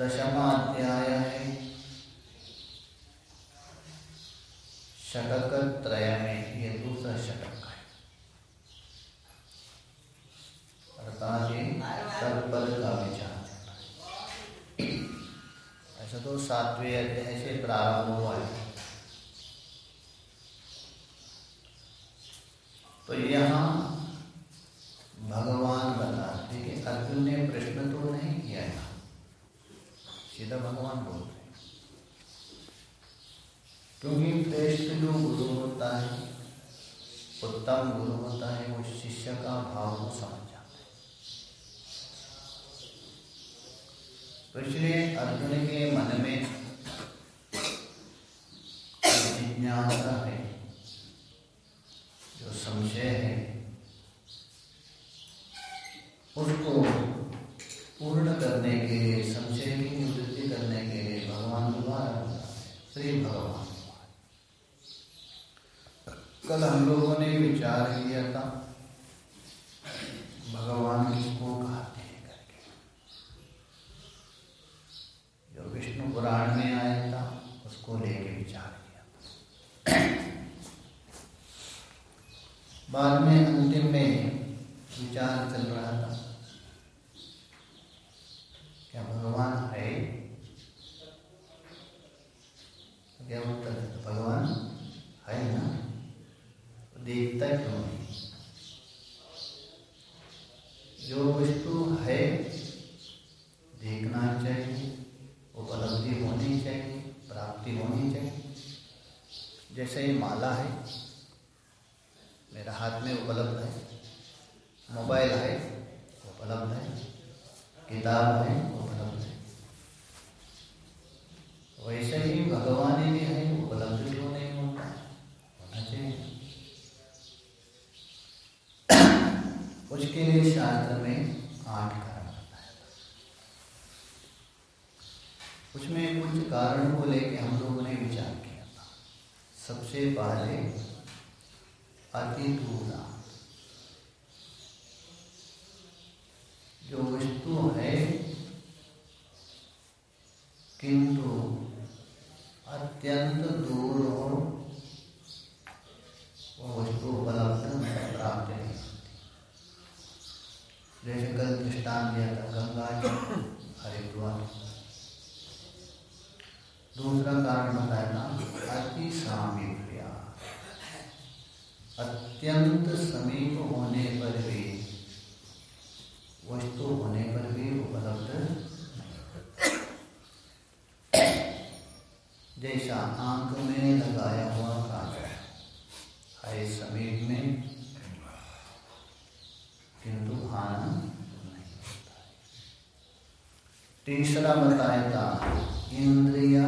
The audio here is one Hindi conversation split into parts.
दशमाध्याय। है शतक त्रय में ये दूसरा शतक। है अर्थात ये सर्वपद का विचार ऐसा तो सातवें अध्याय से प्रारंभ हुआ है। तो यहाँ जो गुरु होता है उत्तम गुरु होता है, वो शिष्य का भाव को समझ जाता है। तो इसलिए अर्जुन के मन में जिज्ञासा है, जो संशय है, उसको पूर्ण करने के लिए, संशय की निवृत्ति करने के लिए भगवान द्वारा श्री भगवान कल हम लोगों ने विचार किया था। भगवान किसको कहते हैं करके। जो विष्णु पुराण में आया था, उसको लेके विचार किया बाद में अंतिम में विचार चल है समीप में किंतु आनंद नहीं होता तीसरा बताया था इंद्रिया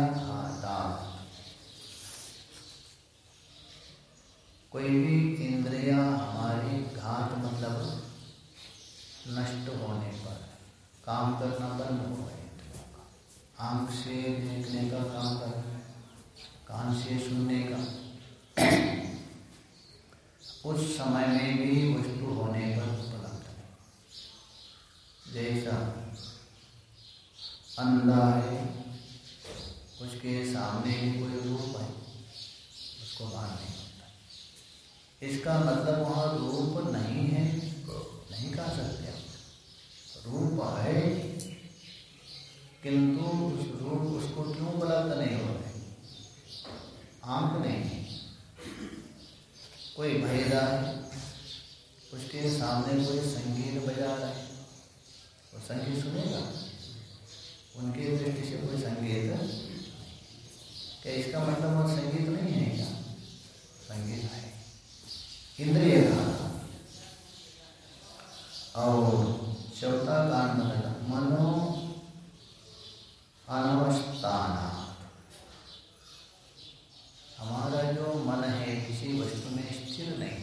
हमारा जो मन है किसी वस्तु में स्थिर नहीं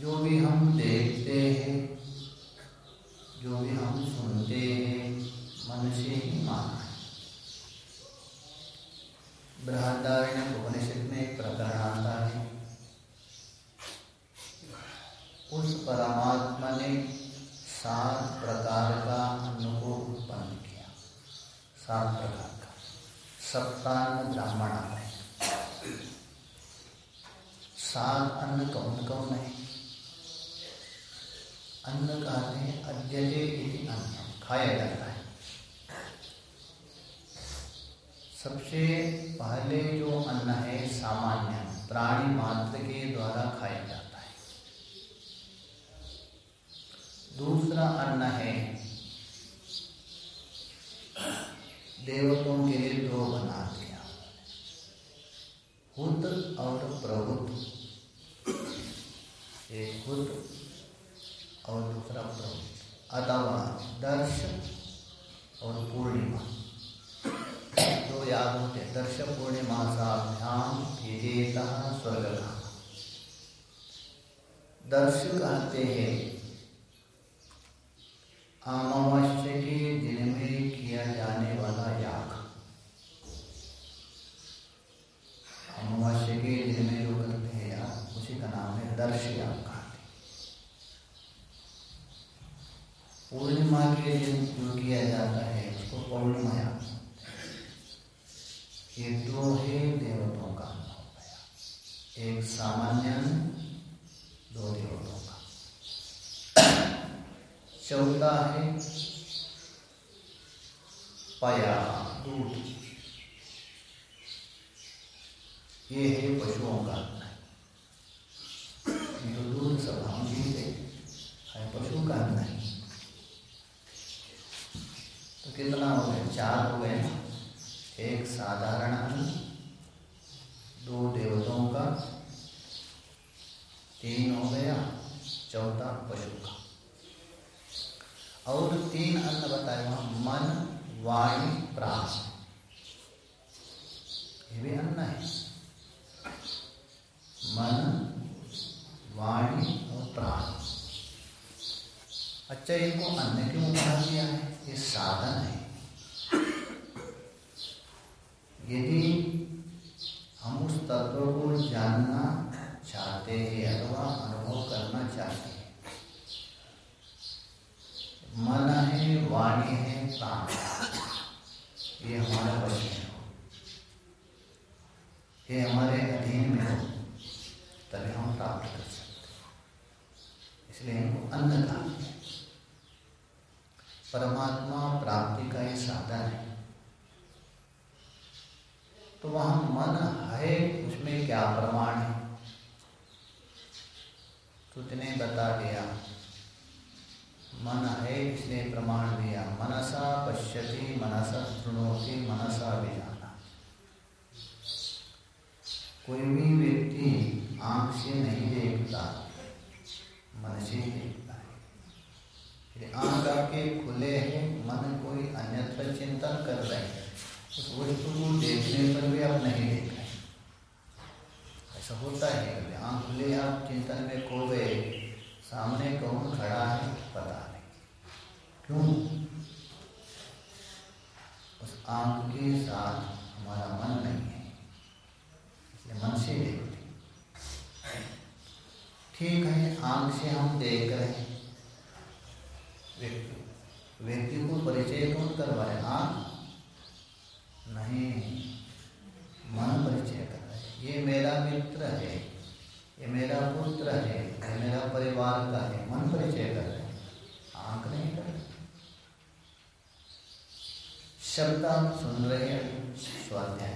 जो भी हम देखते हैं, जो भी हम सुनते हैं, मन से ही माना है। बृहदारण उपनिषद में एक प्रकरण आता है। उस परमात्मा ने सात सप्तान ब्राह्मण सात अन्न कौन कौन है। अन्न का हैं अद्यजे अन्न खाया जाता है। सबसे पहले जो अन्न है, सामान्य, प्राणी मात्र के द्वारा खाया जाता है। दूसरा अन्न है देवतों के लिए दो बना दिया। हुद और प्रभुत एक हुद और दूसरा प्रभुत अथवा दर्श और पूर्णिमा। दो याद होते दर्श पूर्णिमा साभ्याम स्वर्ग दर्श कहते हैं आमावस्या के दिन में किया जाने वाला साथ। ये हमारा वश में हो। ये हमारे अधीन में हो, तभी हम प्राप्त कर सकते। इसलिए इनको अन्न दान परमात्मा प्राप्ति का ये साधन है। तो वहाँ मन है, उसमें क्या प्रमाण है? तो इतने बता दिया। मन है इसलिए प्रमाण दिया। मनसा पश्यति, मनसा सुनोति मनसा जाना कोई भी व्यक्ति आँख से नहीं देखता, मन से देखता है। आँख आपके खुले हैं, मन कोई अन्यत्र चिंतन कर रहे हैं। उस वस्तु को देखने पर भी आप नहीं देख रहे ऐसा होता है कभी आँख खुले, आप चिंतन में खो गए, सामने कौन खड़ा है पता क्यों? उस आँख के साथ हमारा मन नहीं है। इसलिए मन से देखते ठीक है, आँख से हम देख रहे व्यक्ति व्यक्ति को परिचय कौन करवाए? आँख? नहीं, मन परिचय कर रहे ये मेरा मित्र है। ये मेरा पुत्र है। ये मेरा परिवार का है। मन परिचय कर रहे आँख नहीं कर रहे शब्द आप सुन रहे हैं स्वाध्याय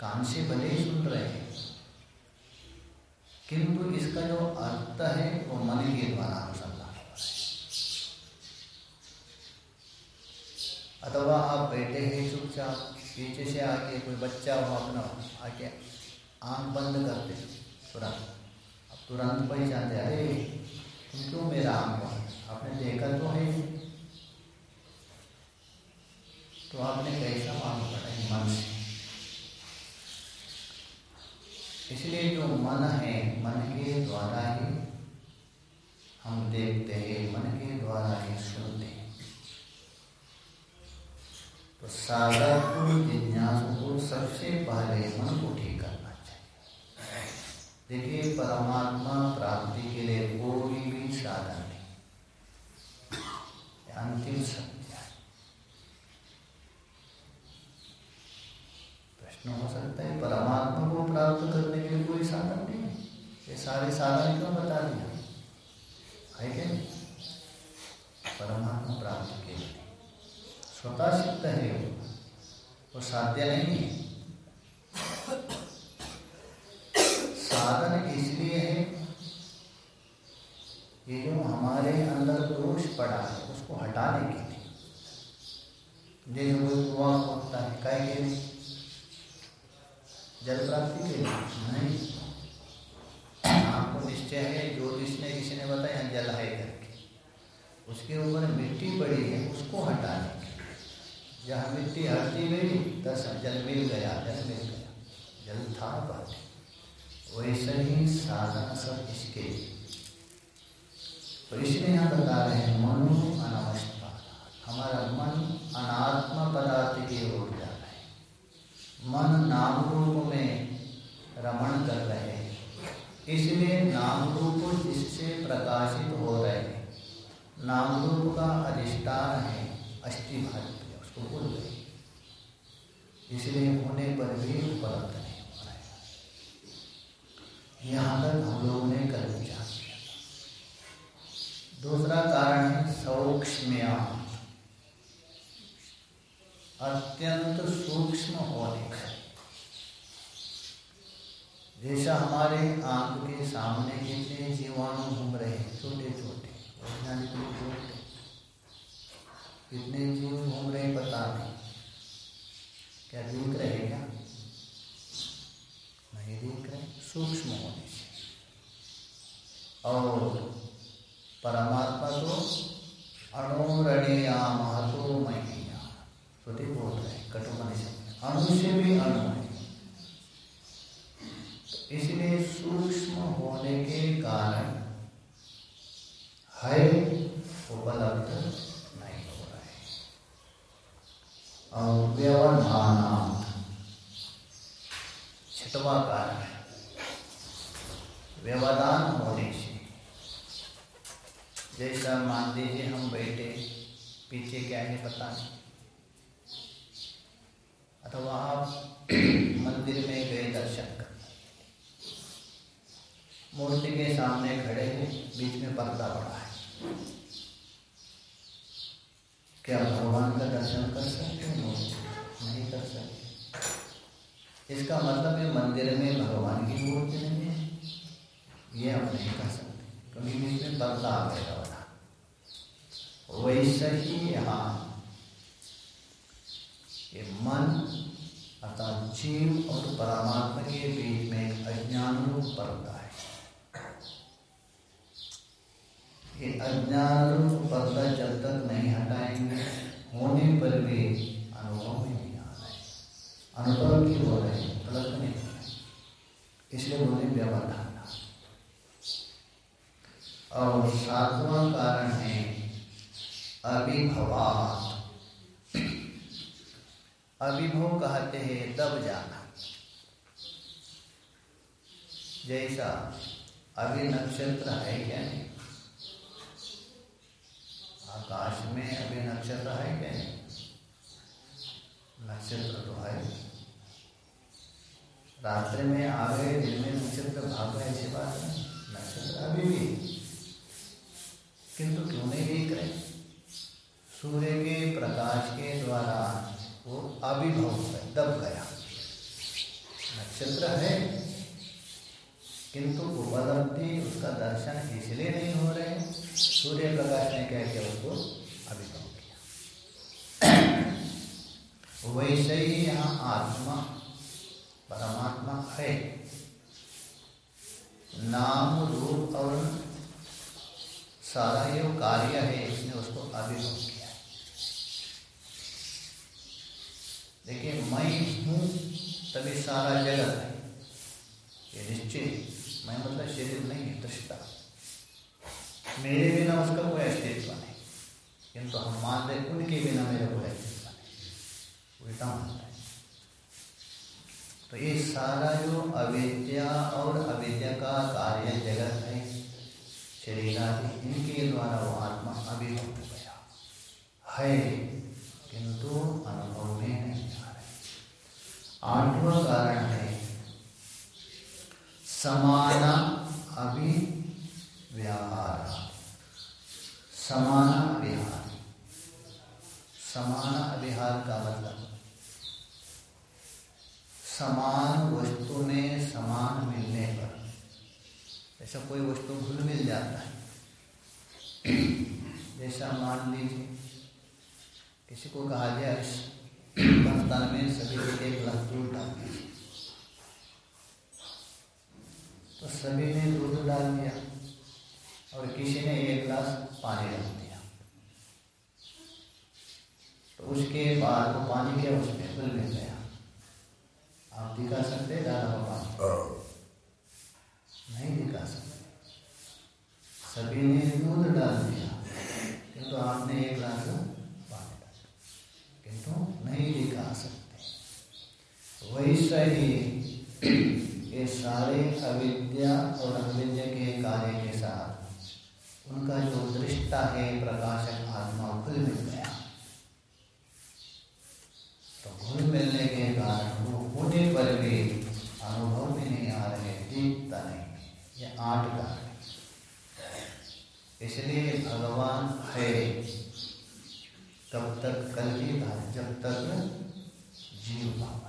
कान से भले ही सुन रहे हैं, किंतु इसका जो अर्थ है, वो मन के द्वारा अनुसार अथवा आप बैठे हैं चुपचाप, पीछे से आके कोई बच्चा हो अपना, आके आँख बंद करते तुरंत। अब तुरंत पहचानते अरे, तुम क्यों मेरा आँख आपने देखा तो है तो आपने कैसा मालूम पड़ा मन से इसलिए जो मन है, मन के द्वारा ही हम देखते हैं, मन के द्वारा ही सुनते हैं। तो साधक को जिज्ञासु को सबसे पहले मन को ठीक करना चाहिए। देखिए, परमात्मा प्राप्ति के लिए कोई भी साधन नहीं। अंतिम सत्य। प्रश्न हो सकता है। परमात्मा को प्राप्त करने के लिए कोई साधन नहीं ये सारे साधन क्यों बता दिया है क्या? परमात्मा प्राप्त के लिए। स्वतः सिद्ध है वो। वो साध्य नहीं है। साधन इसलिए है ये जो हमारे अंदर दोष पड़ा है, उसको हटाने के लिए। जैसे कोई कुआ खोदता है काय के लिए जल प्राप्ति के नहीं आपको निश्चय है, ज्योतिष ने किसी ने बताया, जल है करके। उसके ऊपर मिट्टी पड़ी है, उसको हटाने जहाँ मिट्टी हटती गई दस जल मिल गया, जल मिल गया। जल था बात। वैसे ही साधन सब इसके। तो इसलिए यहाँ बता रहे हैं, मनु अनावस्था। हमारा मन अनात्मा पदार्थ की ओर मन नाम रूप में रमण कर रहे हैं। इसलिए नाम रूप जिससे प्रकाशित हो रहे हैं नाम रूप का अधिष्ठान है अष्टिभाज्य उसको भूल गए इसलिए होने पर भी उपलब्ध नहीं हो रहा है। यहाँ तक हम लोगों ने कर विचार किया दूसरा कारण है सौक्ष्म अत्यंत सूक्ष्म होने का जैसा हमारे आँख के सामने कितने जीवाणु घूम रहे हैं छोटे छोटे वैज्ञानिक लोग कितने जीव घूम रहे पता नहीं। क्या दिख रहे क्या? नहीं दिख रहे। सूक्ष्म होने से और परमात्मा तो अणुरणीया महतो महिया बोल रहे कटुमनि से अणु से भी अणु है इसलिए सूक्ष्म होने के कारण है। उपलब्ध व्यवधान छठवा कारण व्यवधान होने से। जैसा मान लीजिए हम बैठे, पीछे क्या है पता नहीं। अथवा आप मंदिर में गए दर्शन कर मूर्ति के सामने खड़े हैं बीच में पर्दा पड़ा है। क्या भगवान का दर्शन कर सकते हैं? नहीं कर सकते। इसका मतलब है मंदिर में भगवान की मूर्ति नहीं है। ये हम नहीं कर सकते, क्योंकि बीच में पर्दा आ गया वैसे ही। यहाँ ये मन, अर्थात जीव और परमात्मा के बीच में अज्ञान रूप पर्दा है। ये अज्ञान रूप पर्दा जब तक नहीं हटाएँगे, होने पर भी अनुभव में नहीं आ रहे अनुभव की हो रहे उपलब्ध नहीं हो। रहे इसलिए बोले व्यवधान। और सातवां कारण है, अभिभवात। अभिभव कहते हैं दब जाना। जैसा अभी नक्षत्र है क्या? नहीं आकाश में अभी नक्षत्र है क्या? नहीं नक्षत्र तो है। रात्रि में आ गए, दिन में नक्षत्र भाग गए, ऐसी बात है। नक्षत्र अभी भी। किंतु क्यों नहीं देख रहे? सूर्य के प्रकाश के द्वारा वो अभिभव दब गया। नक्षत्र है, किंतु उपलब्धि उसका दर्शन इसलिए नहीं हो रहे सूर्य प्रकाश ने क्या किया उसको अभिभव किया। वैसे ही यहाँ आत्मा, परमात्मा है। नाम, रूप और सारा जो कार्य है, इसने उसको अभिभव किया। देखिए, मैं हूँ, तभी सारा जगत है। ये निश्चित, मैं मतलब शरीर नहीं है, दृष्टा। मेरे बिना उसका कोई अस्तित्व नहीं। किंतु हम मान रहे उनके बिना मेरा कोई अस्तित्व नहीं। है। तो ये सारा जो अविद्या और अविद्या का कार्य जगत है, शरीर आदि, इनके द्वारा वो आत्मा अभिभव हो गया। है, किंतु अनुभव में आठवां कारण है। समान अभिव्यवहार। समान विहार समान अभिहार का मतलब। समान वस्तु में समान मिलने पर। ऐसा कोई वस्तु भूल मिल जाता है। जैसा मान लीजिए, किसी को कहा जाए इस में सभी एक गिलास दूध डाल तो सभी ने दूध डाल दिया और किसी ने एक गिलास पानी डाल दिया तो उसके बाद वो पानी उसमें घुल मिल गया आप दिखा सकते दादा को पानी नहीं दिखा सकते सभी ने दूध डाल दिया किंतु आपने एक गिलास किंतु नहीं दिखा सकते। वैसे ही ये सारे अविद्या और अविद्या के कार्य के साथ उनका जो दृष्टा है, प्रकाशक, आत्मा खुल मिलता गया तो घुल मिलने के कारण वो होने पर भी अनुभव में नहीं आ रहे दिखता नहीं ये आठ कारण इसलिए भगवान है तब तक कल ही जब तक जीव भाव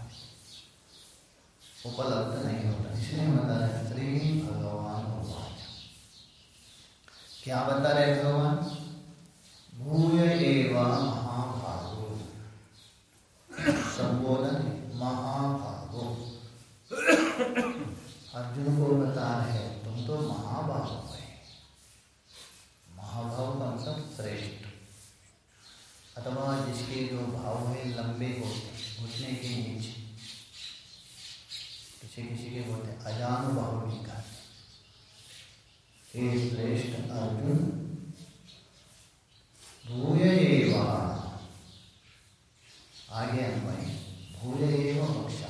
उपलब्ध नहीं होता इसलिए बता रहे श्री भगवान भगवान क्या बता रहे भगवान भूय एवं महाभागो संबोधन महाभागो अर्जुन को बता रहे तुम तो महाभाव है महाभाव का मतलब श्रेष्ठ अथवा जिसके जो भाव है लंबे होते घुटने के नीचे किसी किसी के बोलते अजानुभाव भी कहते हे श्रेष्ठ अर्जुन भूय आगे अन्वय भूय एवं बक्षा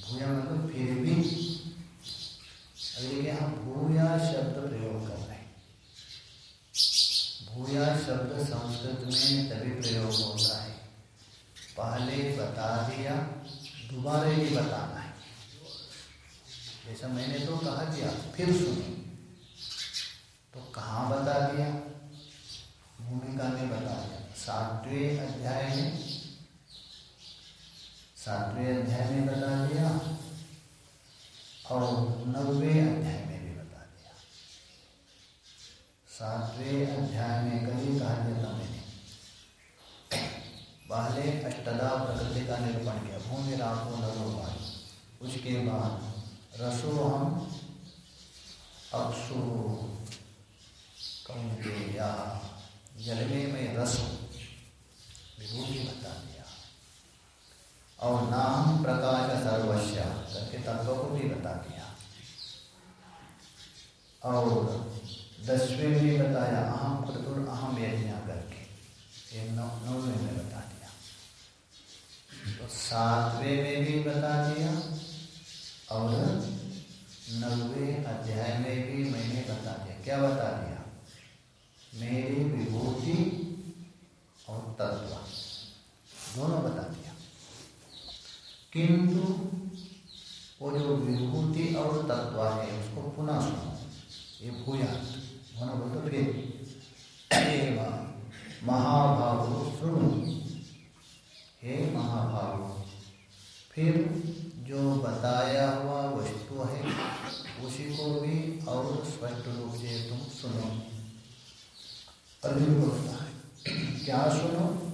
भूया मतलब फिर भी अगर देखिए हम भूया शब्द प्रयोग कर रहे हैं भूया शब्द संस्कृत संस्कृत में तभी प्रयोग होता है पहले बता दिया दोबारा ही बताना है जैसा मैंने तो कहा दिया फिर सुनी तो कहाँ बता दिया भूमिका में बता दिया सातवें अध्याय में, सातवें अध्याय में बता दिया और नब्बे अध्याय में भी बता दिया। सातवें अध्याय में कभी कहा था मैंने पहले अष्टदा प्रकृति का निरूपण किया, भूमि राखो नरो उसके बाद रसो हम अक्षु या जल में रस विभूति बता दिया और नाम प्रकाश सर्वस्या, करके तत्व को भी बता दिया और दसवें में बताया अहम क्रतुर अहम यज्ञ करके। नौवें में बता दिया तो सातवें में भी बता दिया और नब्बे अध्याय में भी मैंने बता दिया क्या बता दिया मेरी विभूति और तत्व दोनों बता दिया किंतु वो जो विभूति और तत्व है उसको पुनः सुनो ये भूया होना बोल तो फिर महाभाव सुनो हे महाभाव फिर जो बताया हुआ वस्तु है उसी को भी और स्पष्ट रूप से तुम सुनो अर्जुन बोलता है क्या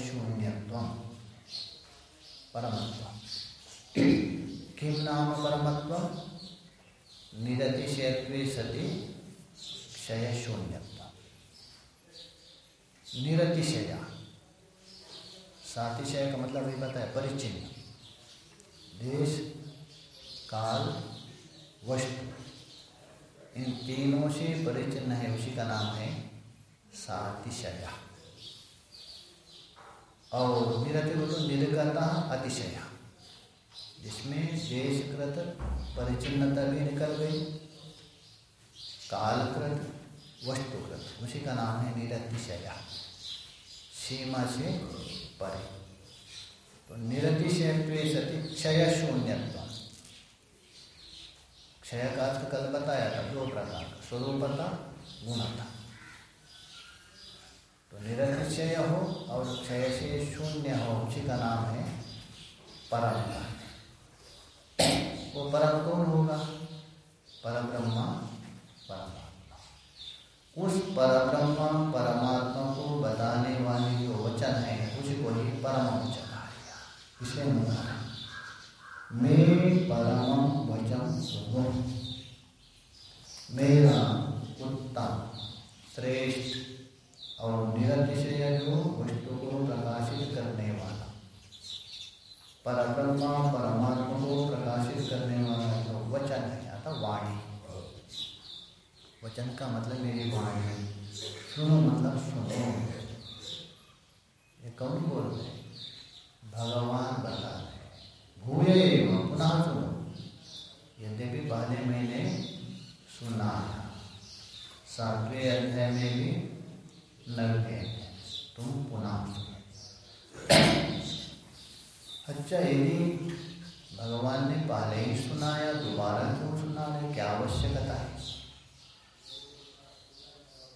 शून्यत्व परमत्व। किम नाम परमत्व? निरतिशयत्वे सति क्षय शून्यता निरतिशया सातिशय का मतलब ये पता है परिचिन्न देश, काल, वस्तु। इन तीनों से परिचिन्न है, उसी का नाम है सातिशय और निरति तो निर्गता अतिशय। जिसमें देशकृत परिचिन्नता भी निकल गई। कालकृत वस्तुकृत उसी का नाम है निरतिशय। सीमा से परे। तो निरतिशय सती क्षय शून्यत्व। क्षय का अर्थ कल बताया था, दो प्रकार स्वरूपता, गुणता। निरक्षय हो और क्षय से शून्य हो उसी का नाम है परम वो परम कौन होगा? परम ब्रह्मा परमात्मा। उस परब्रह्मा परमात्मा को बताने वाले जो वचन है उसी को ही परम वचन इसे मैं परम वचन सुनो मेरा उत्तम, श्रेष्ठ और निरतिशय जो वस्तु को प्रकाशित करने वाला। परब्रह्मा परमात्मा को प्रकाशित करने वाला जो वचन है अर्थात वाणी। वचन का मतलब मेरी वाणी है। सुनो मतलब सुनो। ये कौन बोल रहे भगवान बता रहे भूये पुनः सुनो। यद्यपि पहले मैंने सुना सातवें अध्याय में भी नब्बे तुम पुनः अच्छा यदि भगवान ने पहले ही सुनाया, दोबारा क्यों रहे? क्या आवश्यकता है?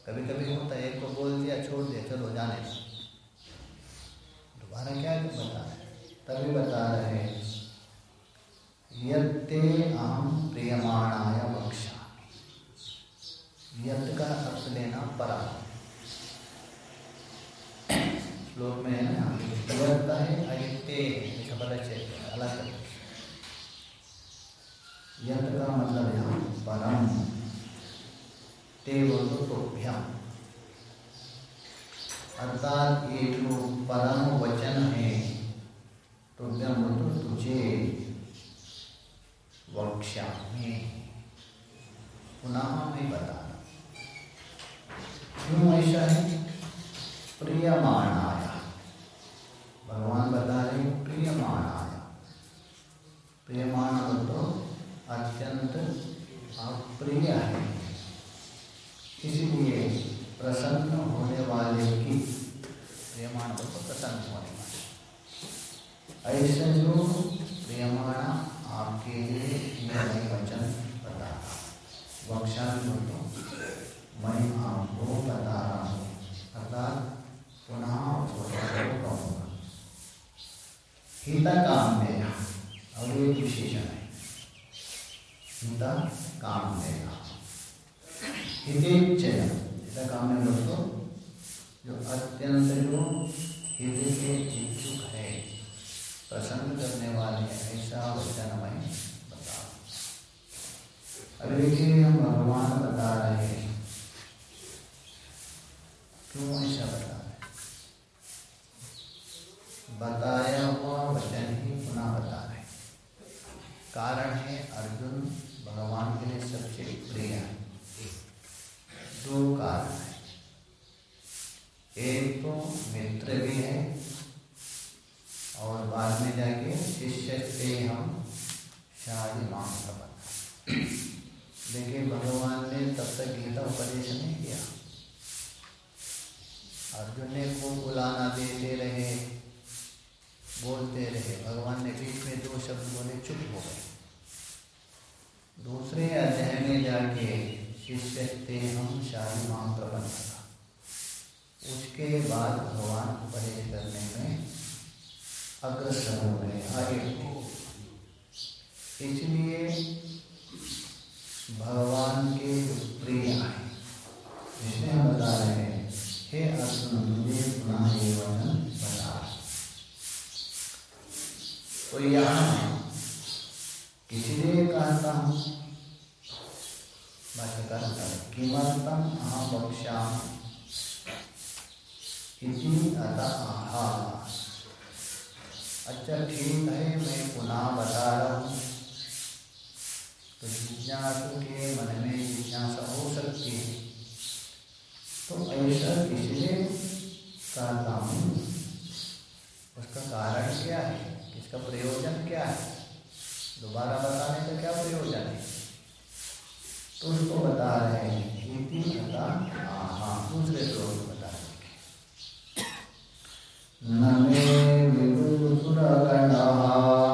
कभी कभी होता है, एक को बोल दिया, छोड़ दिया, चलो जाने दोबारा क्या क्यों बता रहे तभी बता रहे हैं, यत्ते अहम प्रियमाणाय वक्षा यत् का अर्थ लेना परा श्लोक में है ना है चले अलग यत् का मतलब यहाँ परम ते बोलो तो भ्याम अर्थात ये जो परम वचन है तो बोलो तुझे में पुनः मैं बता क्यों ऐसा है? प्रियमाणाया भगवान बता रहे प्रियमाणाया प्रियमाण तो अत्यंत अप्रिय है इसलिए प्रसन्न होने वाले की प्रियमाण तो प्रसन्न होने वाले ऐसे जो प्रियमाणा आपके लिए मैं वही वचन बता रहा वक्षा बोलो मैं आपको बता रहा हूँ अर्थात पुनः कहूँगा हित काम देना और एक विशेषण है हित काम देना हितेच्छय हित काम में दोस्तों जो अत्यंत जो हित के इच्छुक है प्रसन्न करने वाले ऐसा वचन मैं बता अभी देखिए हम भगवान बता रहे हैं क्यों ऐसा बता रहे बताया हुआ वचन ही पुनः बता रहे कारण है अर्जुन भगवान के लिए सबसे प्रिय है दो कारण है एक तो मित्र भी है और बाद में जाके शिष्य से हम शादी मांग कर देखिए भगवान ने तब तक गीता उपदेश नहीं किया। अर्जुन ने को बुलाना देते रहे, बोलते रहे। भगवान ने बीच में दो शब्द बोले, चुप हो गए। दूसरे अध्याय में जाके शिष्य थे हम शाही मांग प्रबंध उसके बाद भगवान उपदेश करने में अग्रसर हो गए, आगे इसलिए भगवान के प्रिय है इसलिए हम बता रहे हैं, हे अर्जुन तुझे पुनः ये वचन बता। तो यहाँ किसलिए कहता हूँ किमर्थम अहम वक्षा अतः आहा अच्छा ठीक है, मैं पुनः बता रहा हूँ। तो जिज्ञासु के तो मन में जिज्ञासा हो सकती है। तो ऐसा इसलिए कर हूँ। उसका कारण क्या है? इसका प्रयोजन क्या है? दोबारा बताने का क्या प्रयोजन है? तो उसको बता रहे हैं। इति कथा आहा। दूसरे श्लोक बता रहे हैं। नमे विदुर गणाः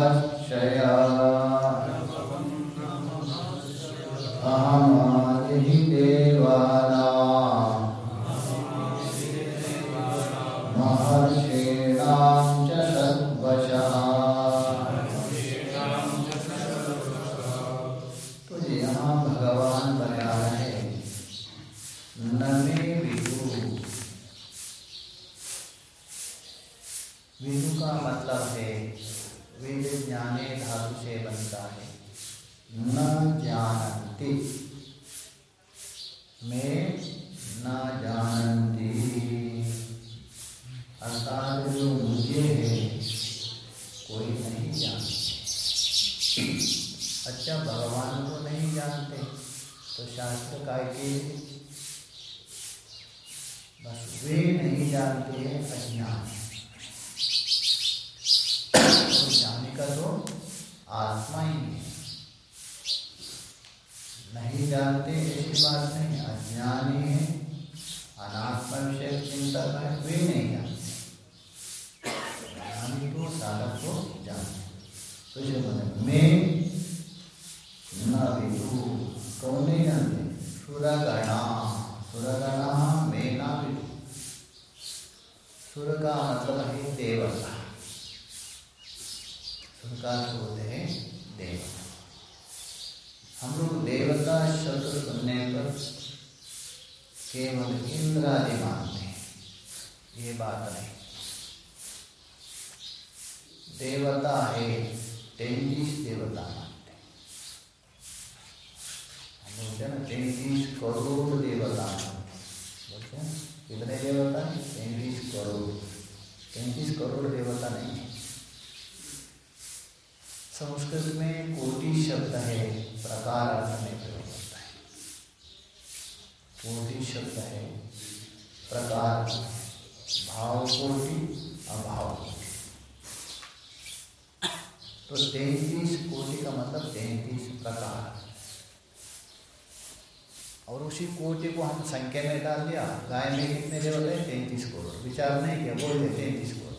अर्षया सुर मतलब है देवता। सुर का होते हैं, देवता। हम लोग देवता शब्द सुनने पर केवल इंद्र मानते हैं। ये बात नहीं देवता है, तैतीस देवता मानते हैं। हम बोलते हैं ना, तैतीस करोड़ देवता मानते हैं। बोलते हैं कितने देवता हैं? करोड़। तैतीस करोड़ देवता नहीं। है संस्कृत में कोटि शब्द है, प्रकार अर्थ में प्रयोग होता है। कोटि शब्द है, प्रकार भाव कोटि, अभाव कोटि। तो तैतीस कोटि का मतलब तैतीस प्रकार। और उसी कोटि को हम संख्या में डाल दिया। गाय में कितने देवता है? तैतीस करोड़। विचार नहीं किया, बोल दे तैतीस करोड़।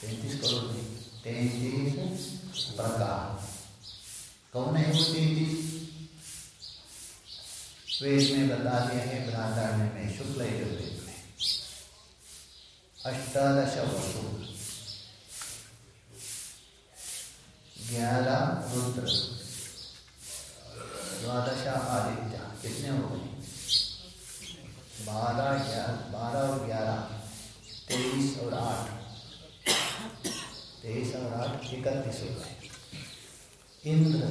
तैतीस करोड़ नहीं, तैतीस प्रकार। कौन है वो तैतीस? वेद में बता दिया है बृहदारण्य में, शुक्ल में। अष्टादश वसु ग्यारह रुद्र। द्वादश आदित्य। कितने हो गए? बारह ग्यारह बारह और ग्यारह। तेईस और आठ। तेईस और आठ, इकतीस हो गए। इंद्र,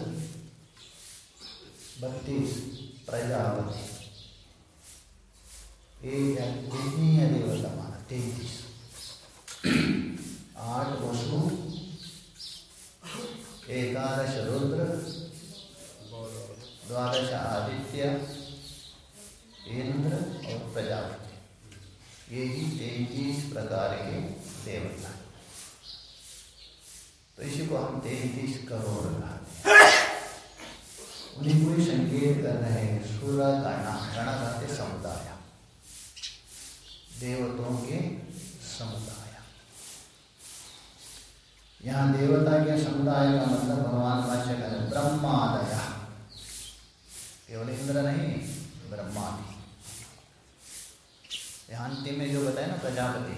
बत्तीस, प्रजापति। कितनी है देवता माना तैतीस आठ वसु, एकादश रुद्र द्वादश आदित्य, इंद्र और प्रजापति ये ही तैतीस प्रकार के देवता। तो इसी को हम तैतीस करोड़ कहते हैं। उन्हीं को ही संकेत कर रहे हैं, सूर्य गणा गणा कहते समुदाय। देवताओं के समुदाय। यहाँ देवता के समुदाय का मतलब भगवान भाष्य कर ब्रह्मादय। केवल इंद्र नहीं ब्रह्मादि यहाँ अंतिम में जो बताया ना प्रजापति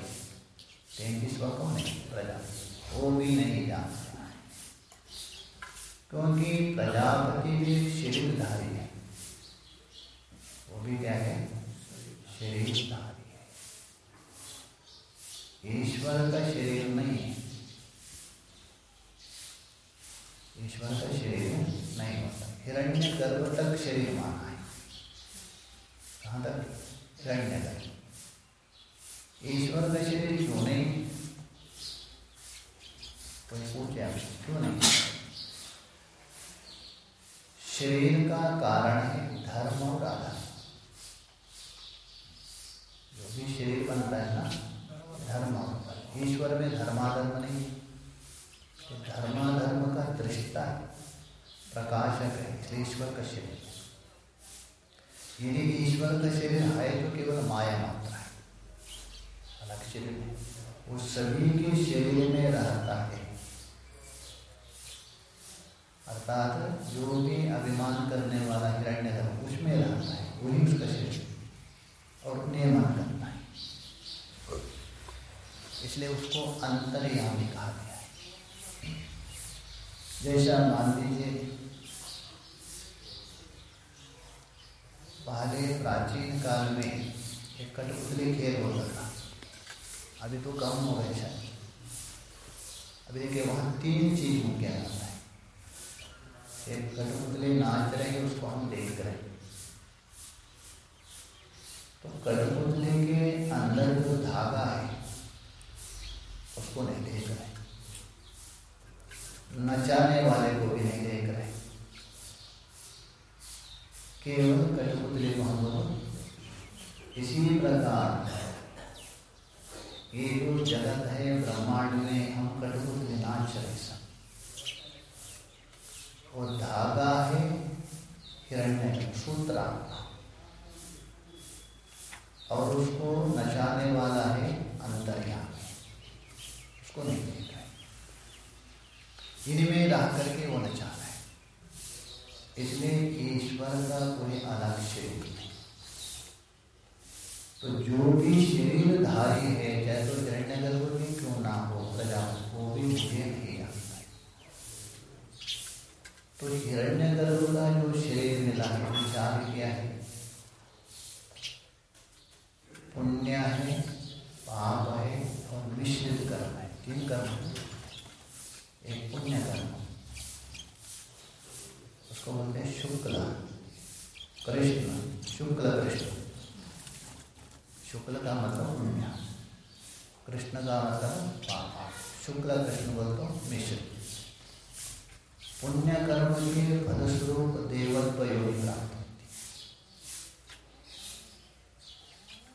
तैतीस का कौन है? प्रजापति वो भी नहीं जानते। क्योंकि प्रजापति भी शरीरधारी है। वो भी क्या है? शरीरधारी है। ईश्वर का शरीर नहीं है। ईश्वर का शरीर नहीं होता। हिरण्य गर्भ तक शरीर माना है कहाँ तक हिरण्य गर्भ ईश्वर का शरीर क्यों नहीं कोई पूछे आप क्यों नहीं शरीर का कारण है धर्म और आधार जो भी शरीर बनता है ना धर्म ईश्वर में धर्माधर्म नहीं तो धर्माधर्म का दृष्टा प्रकाशक है इसलिए ईश्वर का शरीर यदि ईश्वर का शरीर है तो केवल माया मात्र है। अलग शरीर नहीं, वो सभी के शरीर में रहता है। अर्थात जो भी अभिमान करने वाला हिरण्य धर्म उसमें रहता है, वही उसका शरीर और नियमन करता है। इसलिए उसको अंतर्यामी कहा गया है। जैसा मान लीजिए पहले प्राचीन काल में एक कठपुतली खेल होता था। अभी तो कम हो गए शायद। अभी देखिए, वहाँ तीन चीज़ मुख्य आता है। एक कठपुतली नाच रहे हैं उसको हम देख रहे हैं तो कठपुतली के अंदर जो धागा है, उसको नहीं देख रहे नचाने वाले को भी नहीं देख रहे केवल कठपुतली को। हम इसी प्रकार ये जो जगत है, ब्रह्मांड में हम कठपुतली नाच रहे सब और धागा है, हिरण्य सूत्र और उसको नचाने वाला है अंतर्याम। उसको नहीं देख रहे इनमें रह करके वो नचा इसलिए ईश्वर का कोई अलग शरीर तो जो भी शरीरधारी है, चाहे तो हिरण्य गर्भ भी क्यों ना हो, प्रजा, वो भी मुझे आता तो हिरण्य गर्भ का जो शरीर मिला है विचार क्या है। पुण्य है, पाप है, और मिश्रित कर्म है। तीन कर्म? एक पुण्य कर्म। उसको बोलते हैं शुक्ल। कृष्ण शुक्ल कृष्ण। शुक्ल का मतलब पुण्य। कृष्ण का मतलब पाप। शुक्ल कृष्ण बोल तो मिश्र। पुण्य कर्म के फलस्वरूप देवत्व योगी प्राप्त होती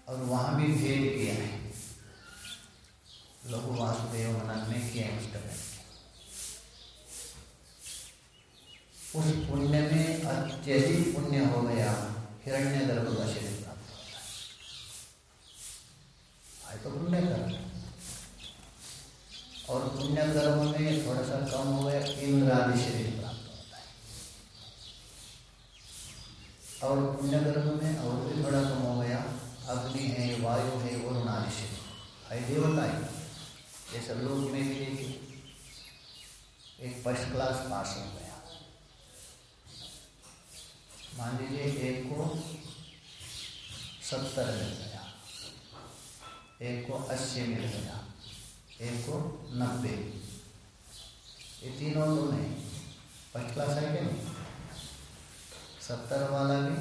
और वहाँ भी भेद किया है। लघु वासुदेव मनन में किया है। उसका उस पुण्य में अत्यधिक पुण्य हो गया हिरण्य गर्भ का शरीर प्राप्त होता है तो पुण्य कर्म और पुण्य कर्म में थोड़ा सा कम हो गया इंद्र आदि शरीर प्राप्त होता है और पुण्य कर्म में और भी थोड़ा कम हो गया अग्नि है वायु है वरुण आदि शरीर है देवता है ये सब लोग में भी एक फ़र्स्ट क्लास पास हो गया मान लीजिए एक को सत्तर मिल गया एक को अस्सी मिल गया एक को नब्बे ये तीनों तो नहीं फ़र्स्ट क्लास है क्या नहीं सत्तर वाला भी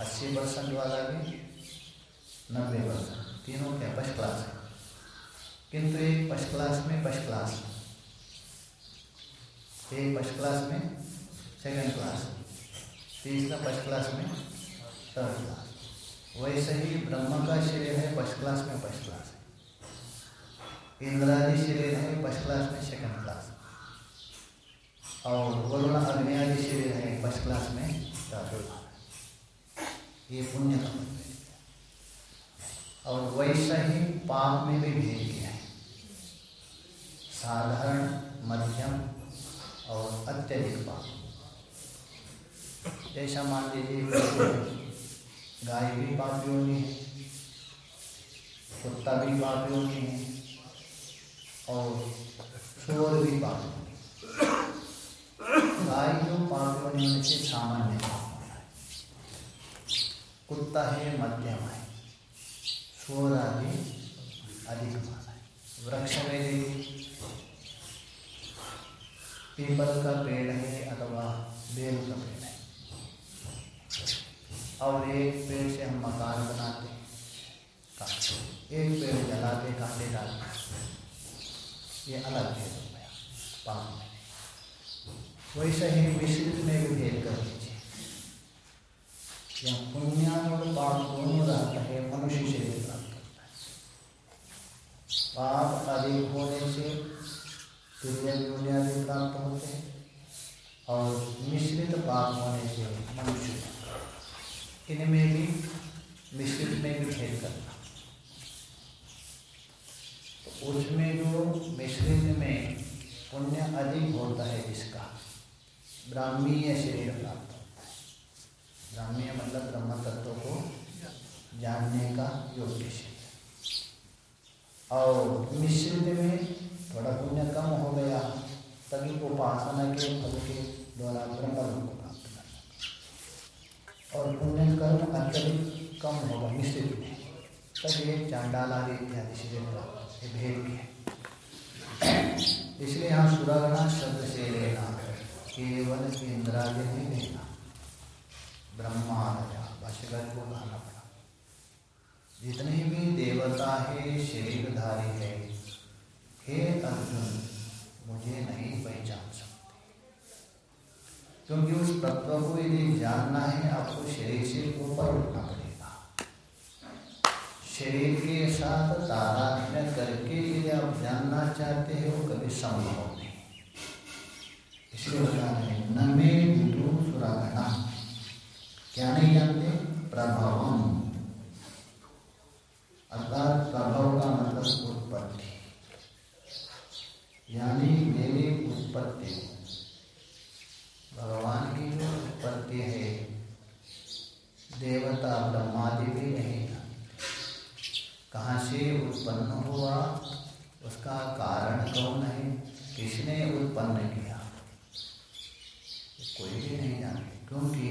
अस्सी परसेंट वाला भी नब्बे परसेंट तीनों क्या फ़र्स्ट क्लास है किंतु एक फ़र्स्ट क्लास में फ़र्स्ट क्लास एक फ़र्स्ट क्लास में सेकेंड क्लास तीसरा फ़र्स्ट क्लास में थर्ड क्लास वैसे ही ब्रह्म का शरीर है फ़र्स्ट क्लास में फ़र्स्ट क्लास इंद्रादि शरीर है फ़र्स्ट क्लास में सेकेंड क्लास और वरुण अग्नि आदि शरीर है फ़र्स्ट क्लास में थर्ड क्लास ये पुण्य का और वैसा ही पाप में भी भेद किया है। साधारण अत्यधिक पाप जैसा मान लीजिए गाय भी पापी होनी है, कुत्ता भी पापी होनी है, और सुअर भी पापी गाय जो पापी होने में से सामान्य पाप होना है। कुत्ता है, मध्यम है सुअर आदि अधिक माना है। वृक्ष में पीपल का पेड़ है अथवा बेल का पेड़ है। और एक पेड़ से हम मकान बनाते एक पेड़ जलाते, काटे डालते ये अलग भेद हो गया पाप में वैसे ही मिश्रित में भी भेद कर दीजिए यहाँ पुण्य और पाप दोनों रहता है, मनुष्य से भी प्राप्त करता है। पाप अधिक होने से तुल्य भी प्राप्त होते हैं और मिश्रित पाप होने से मनुष्य इनमें भी मिश्रित में भी भेद करना तो उसमें जो मिश्रित में पुण्य अधिक होता है जिसका ब्राह्मीय शरीर प्राप्त होता है ब्राह्मीय मतलब ब्रह्म तत्व को जानने का योग्य शरीर और मिश्रित में थोड़ा पुण्य कम हो गया, तभी उपासना के फल के द्वारा ब्रह्म को प्राप्त करना और पुण्य कर्म अत्यधिक कम होगा, मिश्रित में तब ये चांडाल आदि इत्यादि शरीर प्राप्त भेद के इसलिए यहाँ सुरागणा शब्द से लेना केवल इंद्राज नहीं लेना ब्रह्मादया, भाष्यकर को कहना पड़ा। जितने भी देवता है, शरीरधारी है हे अर्जुन, मुझे नहीं पहचान सकते। क्योंकि उस तत्व को यदि जानना है, आपको शरीर से ऊपर उठना पड़ेगा। शरीर के साथ तारात्म्य करके यदि आप जानना चाहते हो कभी संभव नहीं। इसलिए बताते न मे विदु सुरागणा। क्या नहीं जानते? प्रभावम। अर्थात प्रभाव का मतलब उत्पत्ति। यानी मेरी उत्पत्ति। भगवान की जो उत्पत्ति है, देवता ब्रह्मादि भी नहीं था। कहाँ से उत्पन्न हुआ, उसका कारण कौन है किसने उत्पन्न किया? कोई भी नहीं जानते क्योंकि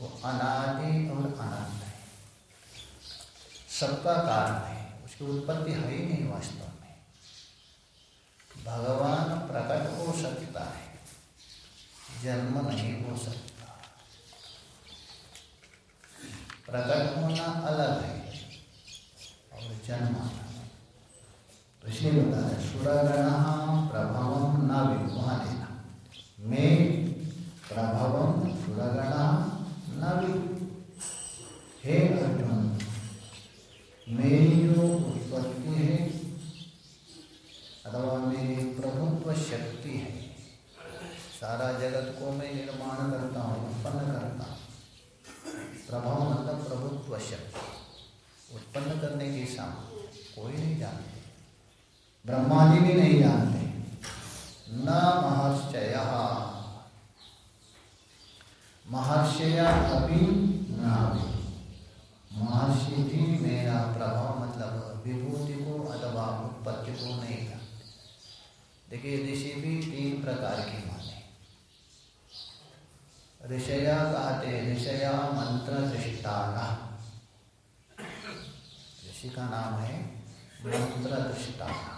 वो अनादि और अनंत है। सबका कारण है, उसकी उत्पत्ति है ही नहीं वास्तव भगवान प्रकट हो सकता है। जन्म नहीं हो सकता। प्रकट होना अलग है और जन्म तो इसलिए बता रहे सुरगण प्रभव न वहाँ देना मैं प्रभव सुरगण न हे अर्जुन मेरी जो उत्पत्ति है अथवा मेरी प्रभुत्व शक्ति है। सारा जगत को मैं निर्माण करता हूँ, उत्पन्न करता हूँ। प्रभाव मतलब प्रभुत्व शक्ति। उत्पन्न करने की सामर्थ्य कोई नहीं जानते। ब्रह्मादि भी नहीं जानते। न महर्षय। महर्षया अभी न महर्षि भी मेरा प्रभाव मतलब विभूति को अथवा उत्पत्ति को नहीं देखिए ऋषि भी तीन प्रकार के माने। ऋषया कहते ऋषया मंत्र दृष्टाना। ऋषि का नाम है मंत्र दृष्टाना।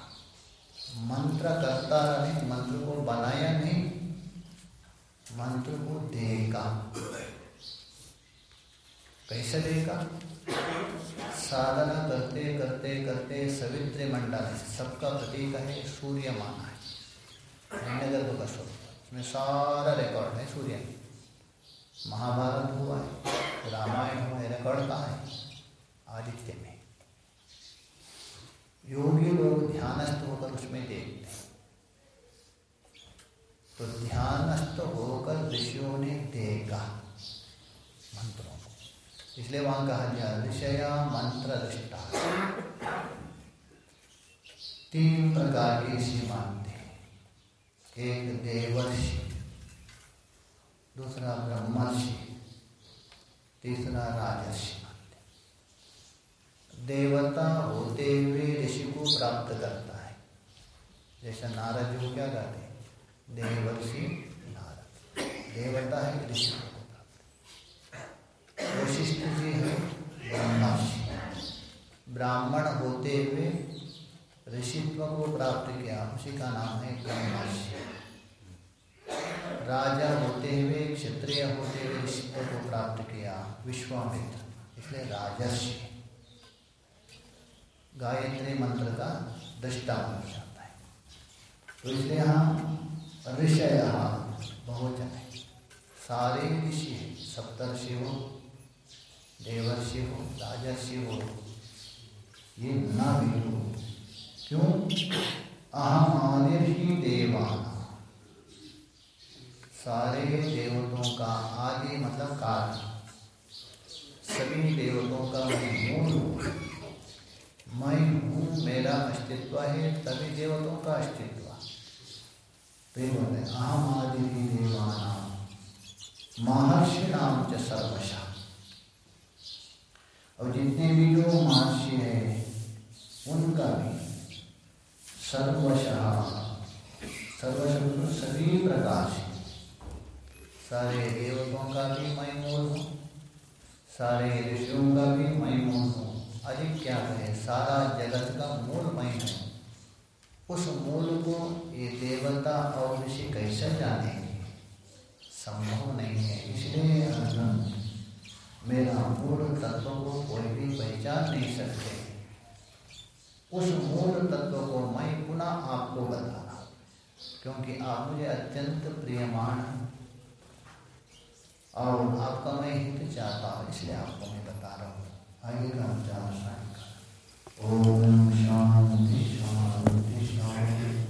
मंत्र करता नहीं मंत्र को बनाया नहीं, मंत्र को देगा। कैसे देगा? साधना करते करते करते सवित्र मंडल सबका प्रतीक है सूर्य माना है। हिरण्यगर्भ का स्वरूप उसमें सारा रिकॉर्ड है, सूर्य। महाभारत हुआ है, रामायण हुआ है रिकॉर्ड कहाँ है? आदित्य में। योगी लोग ध्यानस्थ होकर उसमें देखते हैं। तो ध्यानस्थ होकर ऋषियों ने देखा मंत्रों को। इसलिए वहाँ कहा गया, ऋषया मंत्र दृष्टा तीन प्रकार की ऋषि मानते एक देवर्षि, दूसरा ब्रह्मर्षि, तीसरा राजर्षि। देवता होते हुए ऋषि को प्राप्त करता है। जैसा नारद जी क्या कहते हैं? देवर्षि नारद। देवता है ऋषि को प्राप्त वशिष्ठ जी है ब्रह्मर्षि। ब्राह्मण होते हुए ऋषित्व को प्राप्त किया। उसी का नाम है ब्रह्मर्षि। राजा होते हुए, क्षत्रिय होते हुए ऋषित्व को प्राप्त किया, विश्वामित्र। इसलिए राजर्षि। गायत्री मंत्र का दृष्टा बन जाता है। तो इसलिए यहाँ ऋषय बहुवचन है। सारे ऋषि है। सप्तर्षि हो, देवर्षि हो, राजर्षि हो, ये न भी क्यों? अहम आदिर ही देवाना सारे देवतों का आदि मतलब कारण सभी देवतों का मैं हूँ मैं हूँ मेरा अस्तित्व है, सभी देवतों का अस्तित्व। अहम आदि ही देवाना महर्षि नाम च सर्वशा। और जितने भी जो महर्षि हैं, उनका भी सर्वशः। सर्वशब्द सभी प्रकार से। सारे देवताओं का भी मैं मूल हूँ, सारे ऋषियों का भी मैं मूल हूँ। अधिक क्या है, सारा जगत का मूल मैं हूँ। उस मूल को ये देवता और ऋषि कैसे जानेंगे? संभव नहीं है, इसलिए अर्जुन, मेरा मूल तत्व को कोई भी पहचान नहीं सकते। उस मूल तत्व को मैं पुनः आपको बताना, क्योंकि आप मुझे अत्यंत प्रियमान और आपका मैं हित चाहता हूँ, इसलिए आपको मैं बता रहा हूँ। आगे का हम चार ओम शांति शांति शांति।